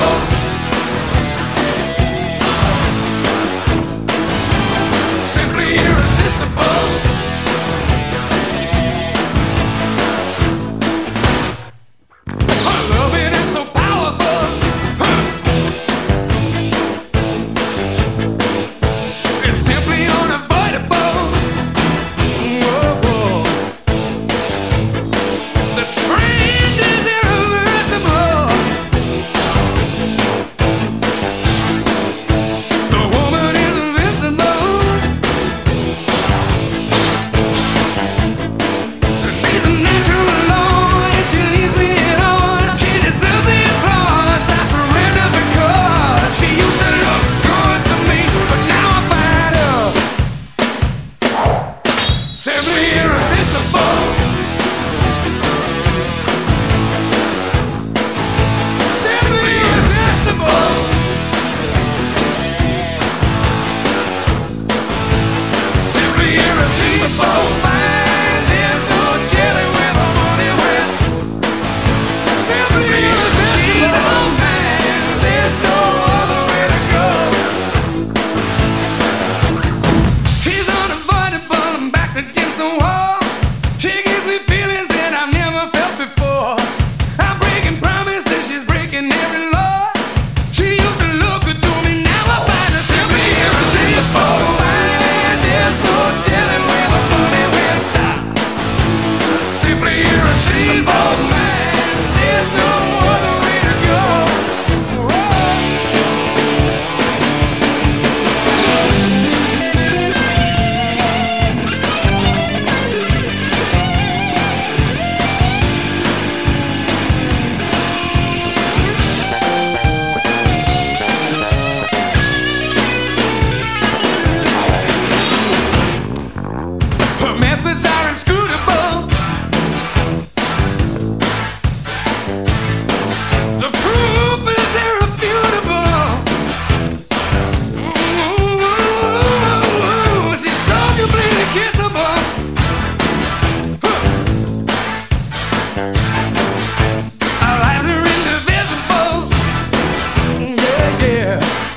Oh. here.